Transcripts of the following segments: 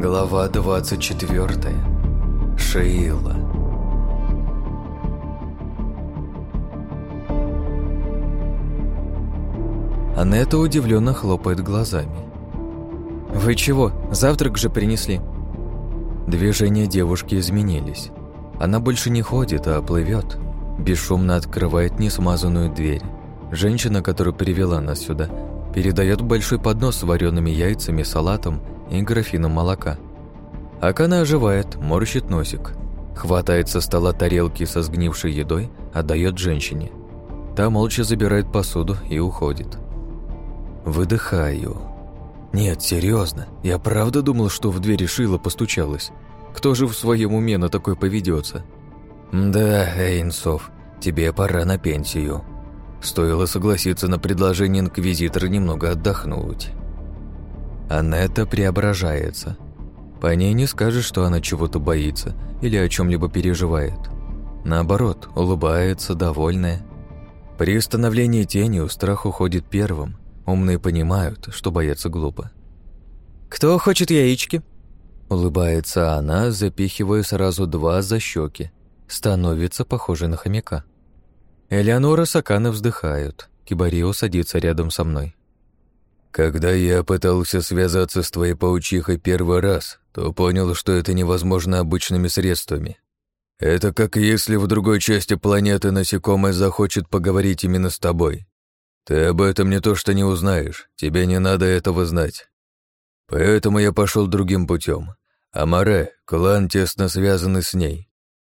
Глава 24. Шиила. Анетта удивленно хлопает глазами. «Вы чего? Завтрак же принесли?» Движения девушки изменились. Она больше не ходит, а плывет. Бесшумно открывает несмазанную дверь. Женщина, которая привела нас сюда, передает большой поднос с вареными яйцами, салатом и графином молока. Акана оживает, морщит носик. Хватает со стола тарелки со сгнившей едой, отдает женщине. Та молча забирает посуду и уходит. Выдыхаю. Нет, серьезно, я правда думал, что в двери Шила постучалась. Кто же в своем уме на такое поведется? Да, Эйнсов, тебе пора на пенсию. Стоило согласиться на предложение инквизитора немного отдохнуть. Анетта преображается. По ней не скажешь, что она чего-то боится или о чем-либо переживает. Наоборот, улыбается, довольная. При становлении тенью страх уходит первым. Умные понимают, что бояться глупо. «Кто хочет яички?» Улыбается она, запихивая сразу два за щеки. Становится похожей на хомяка. Элеонора с Акана вздыхают. Кибарио садится рядом со мной. Когда я пытался связаться с твоей паучихой первый раз, то понял, что это невозможно обычными средствами. Это как если в другой части планеты насекомое захочет поговорить именно с тобой. Ты об этом не то что не узнаешь, тебе не надо этого знать. Поэтому я пошел другим путем. Амаре, клан тесно связаны с ней.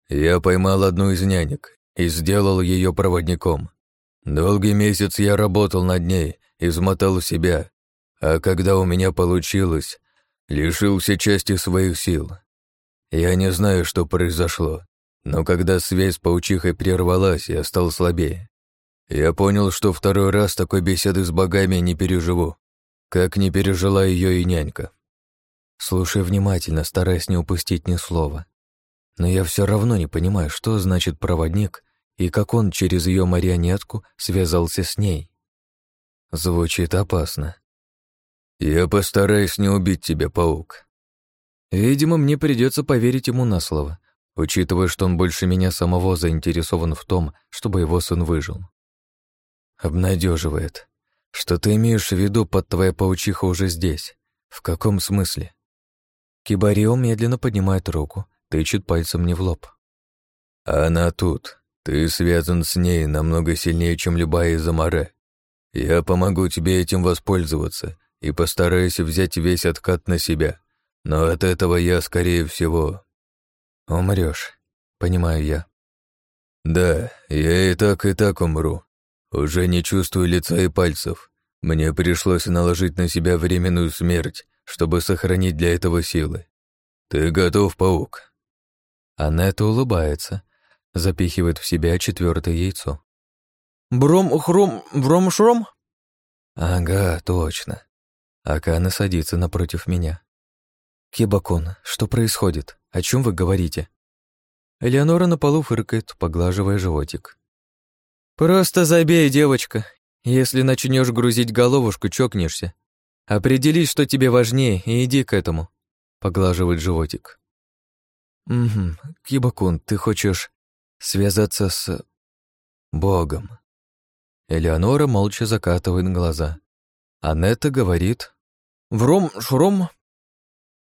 Я поймал одну из нянек и сделал ее проводником. Долгий месяц я работал над ней, измотал себя, а когда у меня получилось, лишился части своих сил. Я не знаю, что произошло, но когда связь с паучихой прервалась, я стал слабее. Я понял, что второй раз такой беседы с богами не переживу, как не пережила ее и нянька. Слушай внимательно, стараясь не упустить ни слова. Но я все равно не понимаю, что значит проводник и как он через ее марионетку связался с ней. Звучит опасно. «Я постараюсь не убить тебя, паук». Видимо, мне придется поверить ему на слово, учитывая, что он больше меня самого заинтересован в том, чтобы его сын выжил. Обнадеживает. Что ты имеешь в виду под твоя паучиха уже здесь? В каком смысле? Кибарио медленно поднимает руку, тычет пальцем мне в лоб. Она тут. Ты связан с ней намного сильнее, чем любая из Амаре. Я помогу тебе этим воспользоваться и постараюсь взять весь откат на себя. Но от этого я, скорее всего... Умрёшь, понимаю я. Да, я и так, и так умру. Уже не чувствую лица и пальцев. Мне пришлось наложить на себя временную смерть, чтобы сохранить для этого силы. Ты готов, паук? Анетта улыбается, запихивает в себя четвертое яйцо. Бром-хром, бром-шром? Ага, точно. Акана садится напротив меня. Кибакон, что происходит? О чем вы говорите? Элеонора на полу фыркает, поглаживая животик. Просто забей, девочка. Если начнешь грузить головушку, чокнешься. Определись, что тебе важнее, и иди к этому. Поглаживает животик. Угу, Кибакун, ты хочешь связаться с... Богом. Элеонора молча закатывает глаза. Анетта говорит «Вром-шром».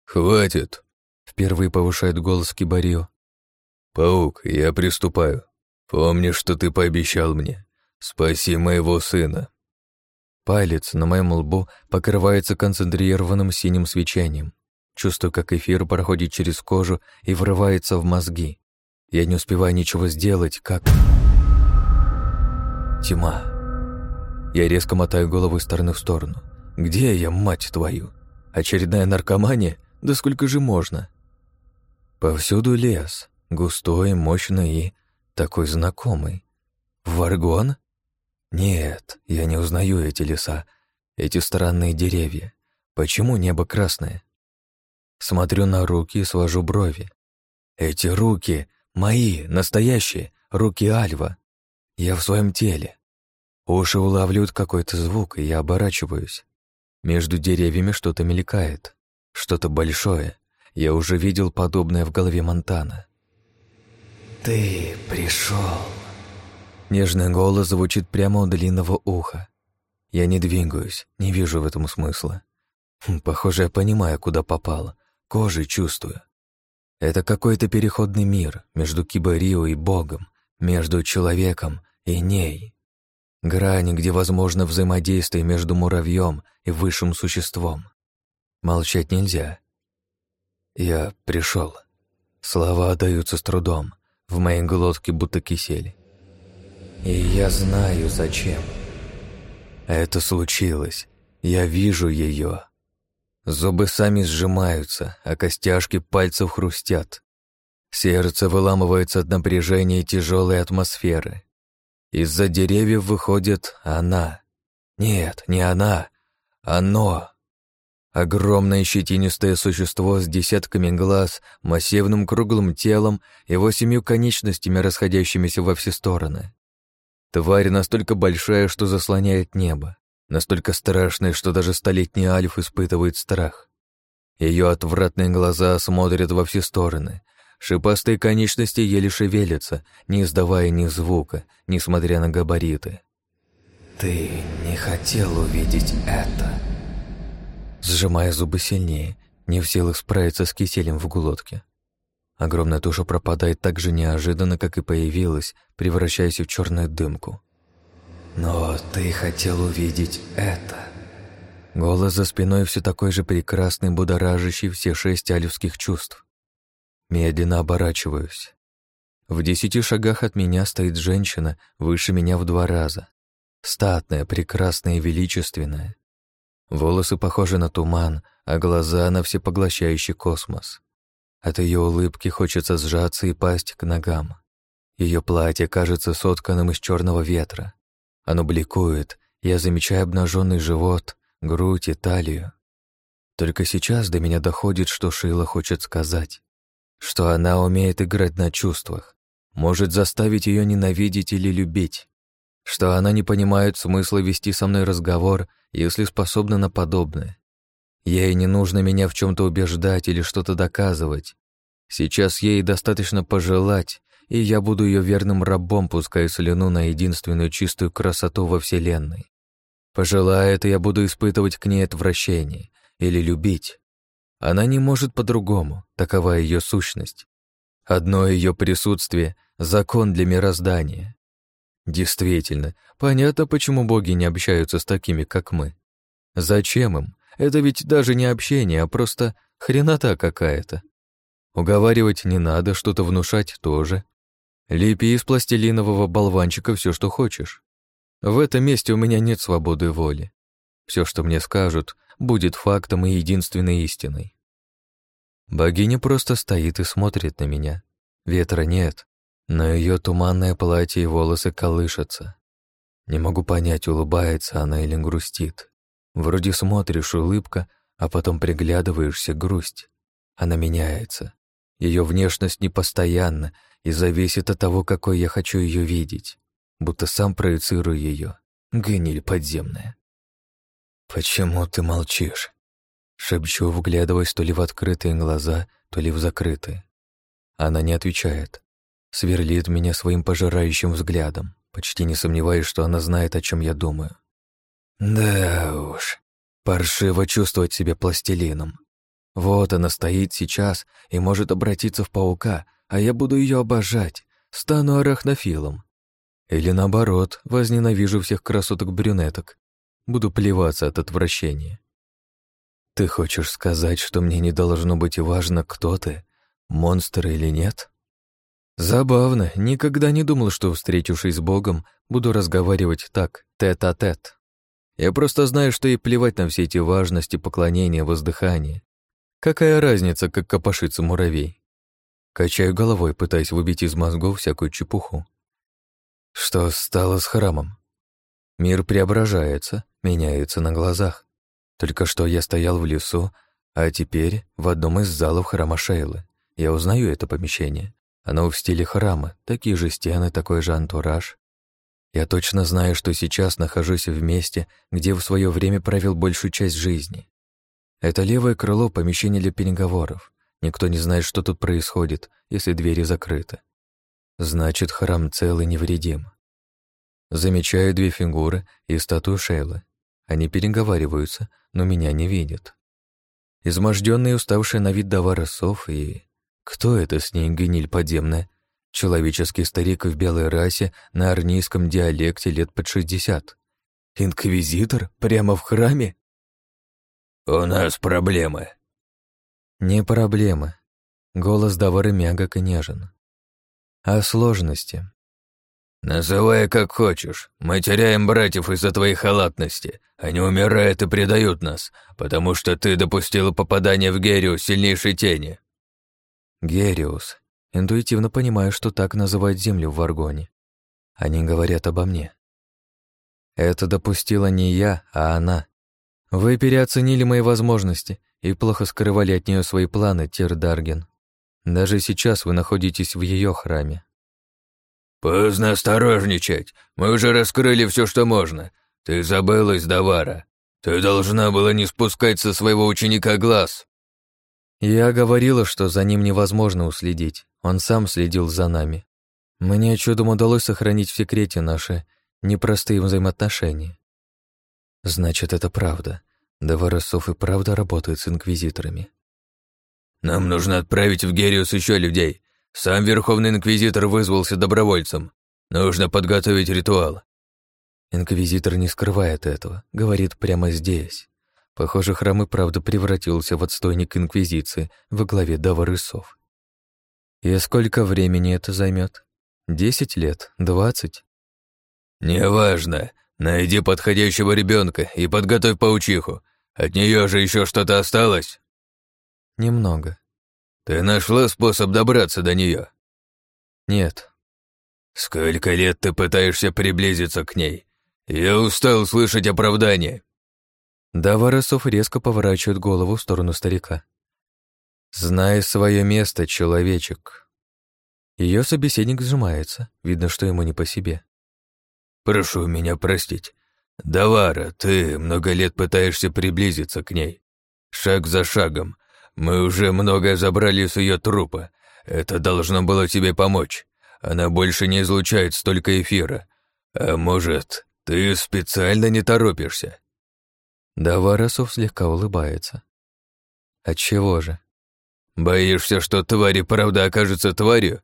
«Хватит!» — впервые повышает голос Кибарио. «Паук, я приступаю. Помни, что ты пообещал мне. Спаси моего сына». Палец на моем лбу покрывается концентрированным синим свечением. Чувствую, как эфир проходит через кожу и врывается в мозги. Я не успеваю ничего сделать, как... Тьма. Я резко мотаю голову из стороны в сторону. Где я, мать твою? Очередная наркомания? Да сколько же можно? Повсюду лес, густой, мощный и такой знакомый. Варгон? Нет, я не узнаю эти леса, эти странные деревья. Почему небо красное? Смотрю на руки и свожу брови. Эти руки мои, настоящие, руки Альва. Я в своем теле. Уши улавливают какой-то звук, и я оборачиваюсь. Между деревьями что-то мелькает. Что-то большое. Я уже видел подобное в голове Монтана. «Ты пришел!» Нежный голос звучит прямо у длинного уха. Я не двигаюсь, не вижу в этом смысла. Хм, похоже, я понимаю, куда попало. Кожей чувствую. Это какой-то переходный мир между Кибарио и Богом, между человеком и ней. Грани, где возможно взаимодействие между муравьем и высшим существом. Молчать нельзя. Я пришел. Слова отдаются с трудом, в моей глотке будто кисель. И я знаю, зачем. Это случилось. Я вижу ее. Зубы сами сжимаются, а костяшки пальцев хрустят. Сердце выламывается от напряжения тяжелой атмосферы. Из-за деревьев выходит она. Нет, не она. Оно. Огромное щетинистое существо с десятками глаз, массивным круглым телом и восемью конечностями, расходящимися во все стороны. Тварь настолько большая, что заслоняет небо настолько страшной, что даже столетний Альф испытывает страх. Ее отвратные глаза смотрят во все стороны. Шипастые конечности еле шевелятся, не издавая ни звука, несмотря на габариты. «Ты не хотел увидеть это?» Сжимая зубы сильнее, не в силах справиться с киселем в глотке. Огромная туша пропадает так же неожиданно, как и появилась, превращаясь в черную дымку. «Но ты хотел увидеть это». Голос за спиной все такой же прекрасный, будоражащий все шесть альфских чувств. Медленно оборачиваюсь. В десяти шагах от меня стоит женщина, выше меня в два раза. Статная, прекрасная и величественная. Волосы похожи на туман, а глаза на всепоглощающий космос. От ее улыбки хочется сжаться и пасть к ногам. Ее платье кажется сотканным из черного ветра. Оно бликует, я замечаю обнаженный живот, грудь и талию. Только сейчас до меня доходит, что Шила хочет сказать. Что она умеет играть на чувствах, может заставить ее ненавидеть или любить. Что она не понимает смысла вести со мной разговор, если способна на подобное. Ей не нужно меня в чем то убеждать или что-то доказывать. Сейчас ей достаточно пожелать, и я буду ее верным рабом, пуская слюну на единственную чистую красоту во Вселенной. Пожелая это, я буду испытывать к ней отвращение или любить. Она не может по-другому, такова ее сущность. Одно ее присутствие — закон для мироздания. Действительно, понятно, почему боги не общаются с такими, как мы. Зачем им? Это ведь даже не общение, а просто хренота какая-то. Уговаривать не надо, что-то внушать тоже. Лепи из пластилинового болванчика все, что хочешь. В этом месте у меня нет свободы воли. Все, что мне скажут, будет фактом и единственной истиной. Богиня просто стоит и смотрит на меня. Ветра нет, но ее туманное платье и волосы колышутся. Не могу понять, улыбается она или грустит. Вроде смотришь улыбка, а потом приглядываешься грусть. Она меняется. Ее внешность непостоянна, и зависит от того, какой я хочу ее видеть, будто сам проецирую ее. Гниль подземная. «Почему ты молчишь?» Шепчу, вглядываясь то ли в открытые глаза, то ли в закрытые. Она не отвечает. Сверлит меня своим пожирающим взглядом, почти не сомневаясь, что она знает, о чем я думаю. Да уж, паршиво чувствовать себя пластилином. Вот она стоит сейчас и может обратиться в паука, а я буду ее обожать, стану арахнофилом. Или наоборот, возненавижу всех красоток-брюнеток, буду плеваться от отвращения. Ты хочешь сказать, что мне не должно быть важно, кто ты, монстр или нет? Забавно, никогда не думал, что, встретившись с Богом, буду разговаривать так, тет-а-тет. -тет. Я просто знаю, что и плевать на все эти важности, поклонения, воздыхания. Какая разница, как копошится муравей? Качаю головой, пытаясь выбить из мозгов всякую чепуху. Что стало с храмом? Мир преображается, меняется на глазах. Только что я стоял в лесу, а теперь в одном из залов храма Шейлы. Я узнаю это помещение. Оно в стиле храма, такие же стены, такой же антураж. Я точно знаю, что сейчас нахожусь в месте, где в свое время провел большую часть жизни. Это левое крыло помещения для переговоров. Никто не знает, что тут происходит, если двери закрыты. Значит, храм цел и невредим. Замечаю две фигуры и статую Шейлы. Они переговариваются, но меня не видят. Измождённый и уставший на вид Давара Сов и... Кто это с ней гниль подземная? Человеческий старик в белой расе на арнийском диалекте лет под шестьдесят. Инквизитор? Прямо в храме? «У нас проблемы». Не проблемы. Голос Давары мягок и нежен. А сложности. «Называй как хочешь. Мы теряем братьев из-за твоей халатности. Они умирают и предают нас, потому что ты допустила попадание в Гериус сильнейшей тени». Гериус. Интуитивно понимаю, что так называют землю в Варгоне. Они говорят обо мне. Это допустила не я, а она. Вы переоценили мои возможности и плохо скрывали от нее свои планы, Тирдарген. Даже сейчас вы находитесь в ее храме. Поздно осторожничать. Мы уже раскрыли все, что можно. Ты забылась, Давара. Ты должна была не спускать со своего ученика глаз. Я говорила, что за ним невозможно уследить. Он сам следил за нами. Мне чудом удалось сохранить в секрете наши непростые взаимоотношения. Значит, это правда. Доваросов и правда работает с инквизиторами. Нам нужно отправить в Гериус еще людей. Сам Верховный Инквизитор вызвался добровольцем. Нужно подготовить ритуал. Инквизитор не скрывает этого, говорит прямо здесь. Похоже, храм и правда превратился в отстойник Инквизиции во главе Даварысов. И сколько времени это займет? Десять лет? Двадцать? Неважно. Найди подходящего ребенка и подготовь паучиху. От нее же еще что-то осталось? Немного. Ты нашла способ добраться до нее? Нет. Сколько лет ты пытаешься приблизиться к ней? Я устал слышать оправдания. Даваросов резко поворачивает голову в сторону старика. «Знай свое место, человечек». Ее собеседник сжимается, видно, что ему не по себе. Прошу меня простить. Давара, ты много лет пытаешься приблизиться к ней. Шаг за шагом. Мы уже многое забрали с ее трупа. Это должно было тебе помочь. Она больше не излучает столько эфира. А может, ты специально не торопишься?» Даварасов слегка улыбается. «Отчего же?» «Боишься, что тварь правда окажется тварью?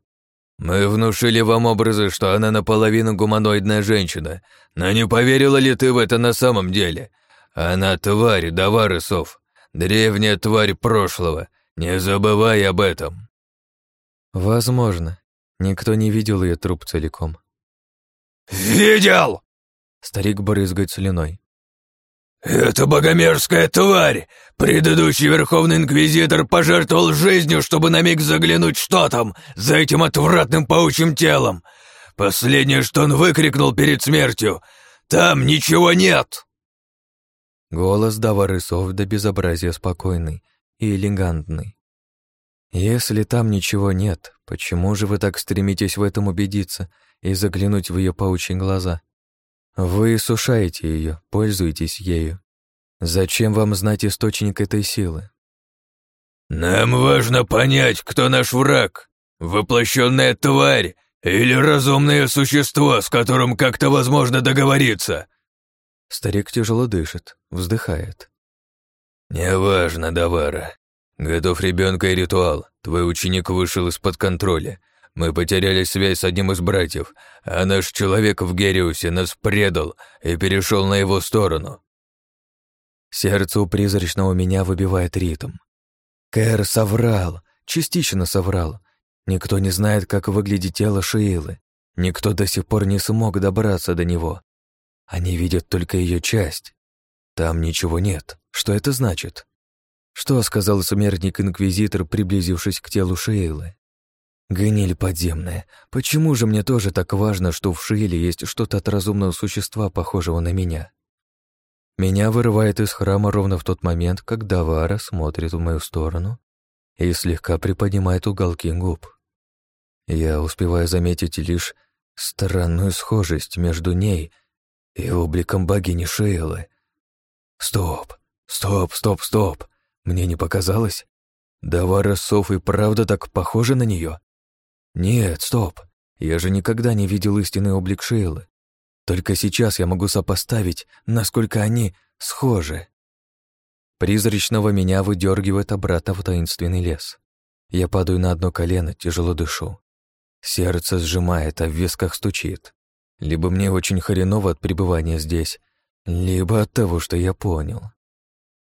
Мы внушили вам образы, что она наполовину гуманоидная женщина, но не поверила ли ты в это на самом деле? Она тварь, Даварысов, древняя тварь прошлого, не забывай об этом». «Возможно. Никто не видел ее труп целиком». «Видел!» Старик брызгает слюной. «Это богомерзкая тварь! Предыдущий Верховный Инквизитор пожертвовал жизнью, чтобы на миг заглянуть, что там, за этим отвратным паучьим телом! Последнее, что он выкрикнул перед смертью, «Там ничего нет!» Голос Даварысов до безобразия спокойный и элегантный. «Если там ничего нет, почему же вы так стремитесь в этом убедиться и заглянуть в ее паучьи глаза?» Вы сушаете ее, пользуетесь ею. Зачем вам знать источник этой силы? Нам важно понять, кто наш враг. Воплощенная тварь или разумное существо, с которым как-то возможно договориться. Старик тяжело дышит, вздыхает. Неважно, Давара. Готов ребенка и ритуал. Твой ученик вышел из-под контроля. Мы потеряли связь с одним из братьев, а наш человек в Гериусе нас предал и перешел на его сторону. Сердце у призрачного меня выбивает ритм. Кэр соврал, частично соврал. Никто не знает, как выглядит тело Шиилы. Никто до сих пор не смог добраться до него. Они видят только ее часть. Там ничего нет. Что это значит? Что сказал смертник-инквизитор, приблизившись к телу Шиилы? Гниль подземная. Почему же мне тоже так важно, что в Шиеле есть что-то от разумного существа, похожего на меня? Меня вырывает из храма ровно в тот момент, когда Вара смотрит в мою сторону и слегка приподнимает уголки губ. Я успеваю заметить лишь странную схожесть между ней и обликом богини Шейлы. Стоп, стоп, стоп, стоп. Мне не показалось? Давара Соф и правда так похожа на нее? Нет, стоп. Я же никогда не видел истинный облик Шейлы. Только сейчас я могу сопоставить, насколько они схожи. Призрачного меня выдергивает обратно в таинственный лес. Я падаю на одно колено, тяжело дышу. Сердце сжимает, а в висках стучит. Либо мне очень хреново от пребывания здесь, либо от того, что я понял.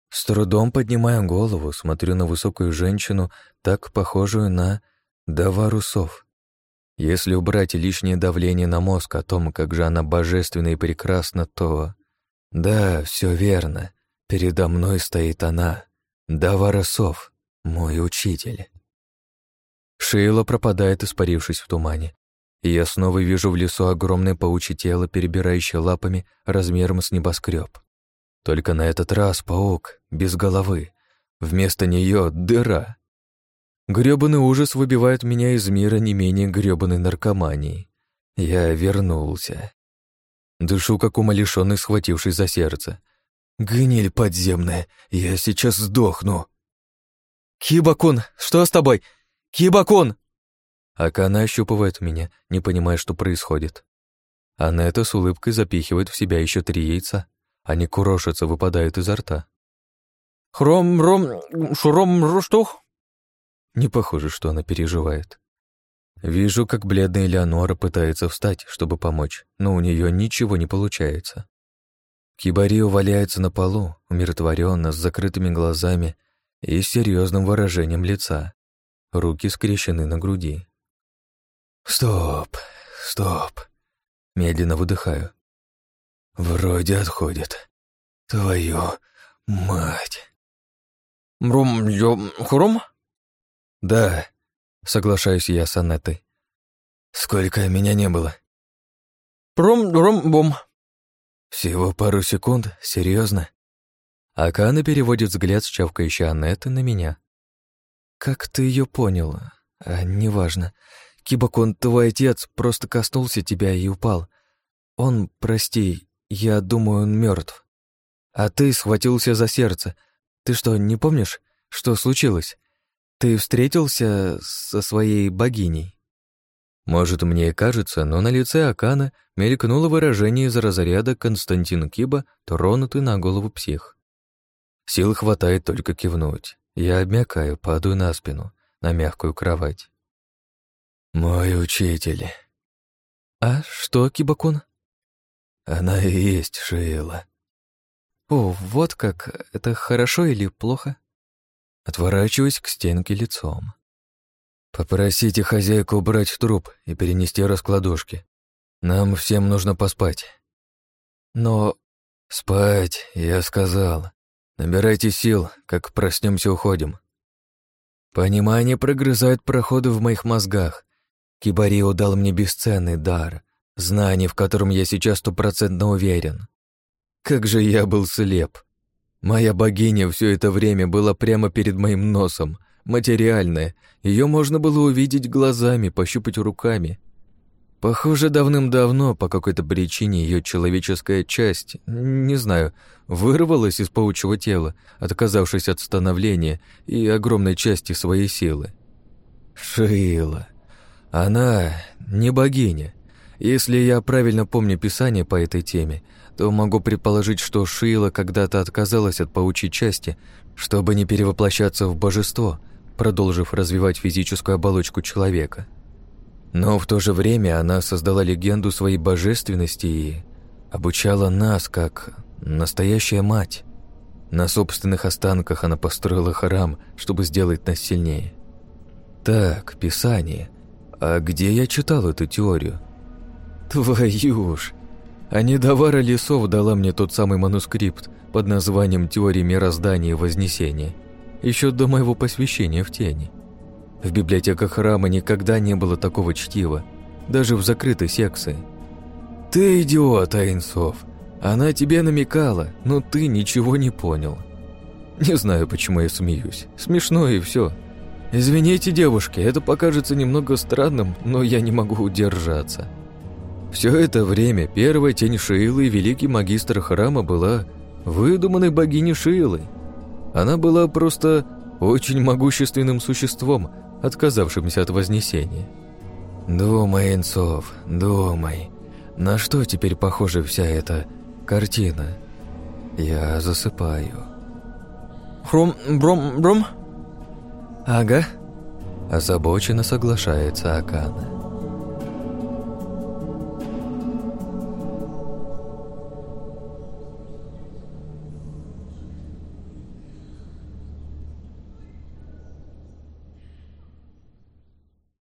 С трудом поднимаю голову, смотрю на высокую женщину, так похожую на Даварусов. Если убрать лишнее давление на мозг о том, как же она божественна и прекрасна, то... Да, все верно. Передо мной стоит она, Даваросов, мой учитель. Шейла пропадает, испарившись в тумане. И я снова вижу в лесу огромное паучье тело, перебирающее лапами размером с небоскреб. Только на этот раз паук без головы. Вместо нее дыра. Грёбаный ужас выбивает меня из мира не менее грёбаной наркомании. Я вернулся. Дышу, как умалишённый, схвативший за сердце. Гниль подземная, я сейчас сдохну. Кибакун, что с тобой? Кибакун! Акана ощупывает меня, не понимая, что происходит. Анетта с улыбкой запихивает в себя еще три яйца. Они курошатся, выпадают изо рта. «Хром-ром... шуром-руштух?» Не похоже, что она переживает. Вижу, как бледная Леонора пытается встать, чтобы помочь, но у нее ничего не получается. Кибарио валяется на полу, умиротворенно, с закрытыми глазами и серьезным выражением лица. Руки скрещены на груди. «Стоп, стоп!» Медленно выдыхаю. «Вроде отходит. Твою мать!» «Мрум-ё-хрум?» «Да», — соглашаюсь я с Анеттой. «Сколько меня не было?» «Прум-рум-бум». «Всего пару секунд? Серьезно? Акана переводит взгляд с чавкающей Анетты на меня. «Как ты ее понял? А, неважно. Кибакон, твой отец просто коснулся тебя и упал. Он, прости, я думаю, он мертв. А ты схватился за сердце. Ты что, не помнишь, что случилось? Ты встретился со своей богиней? Может, мне и кажется, но на лице Акана мелькнуло выражение из разряда Константин Киба, тронутый на голову псих. Сил хватает только кивнуть. Я обмякаю, падаю на спину, на мягкую кровать. «Мой учитель». «А что, Кибакун?» Она и есть Шейла. О, вот как. Это хорошо или плохо? Отворачиваюсь к стенке лицом. Попросите хозяйку убрать труп и перенести раскладушки. Нам всем нужно поспать. Но... Спать, я сказал. Набирайте сил, как проснемся, уходим. Понимание прогрызает проходы в моих мозгах. Кибарио дал мне бесценный дар — Знание, в котором я сейчас стопроцентно уверен. Как же я был слеп. Моя богиня все это время была прямо перед моим носом, материальная. Ее можно было увидеть глазами, пощупать руками. Похоже, давным-давно по какой-то причине ее человеческая часть, не знаю, вырвалась из паучьего тела, отказавшись от становления и огромной части своей силы. Шила. Она не богиня, если я правильно помню Писание по этой теме, то могу предположить, что Шила когда-то отказалась от паучьей части, чтобы не перевоплощаться в божество, продолжив развивать физическую оболочку человека. Но в то же время она создала легенду своей божественности и обучала нас как настоящая мать. На собственных останках она построила храм, чтобы сделать нас сильнее. Так, Писание. А где я читал эту теорию? Твою ж! А недовара лесов дала мне тот самый манускрипт под названием «Теория мироздания и вознесения» еще до моего посвящения в тени. В библиотеках храма никогда не было такого чтива, даже в закрытой секции. «Ты идиот, Айнсов! Она тебе намекала, но ты ничего не понял». Не знаю, почему я смеюсь. Смешно и все. Извините, девушки, это покажется немного странным, но я не могу удержаться. Все это время первая тень Шилы и великий магистр храма была выдуманной богиней Шилой. Она была просто очень могущественным существом, отказавшимся от вознесения. Думай, Инцов, думай, на что теперь похожа вся эта картина? Я засыпаю. Хром, бром, бром? Ага. Озабоченно соглашается Акана.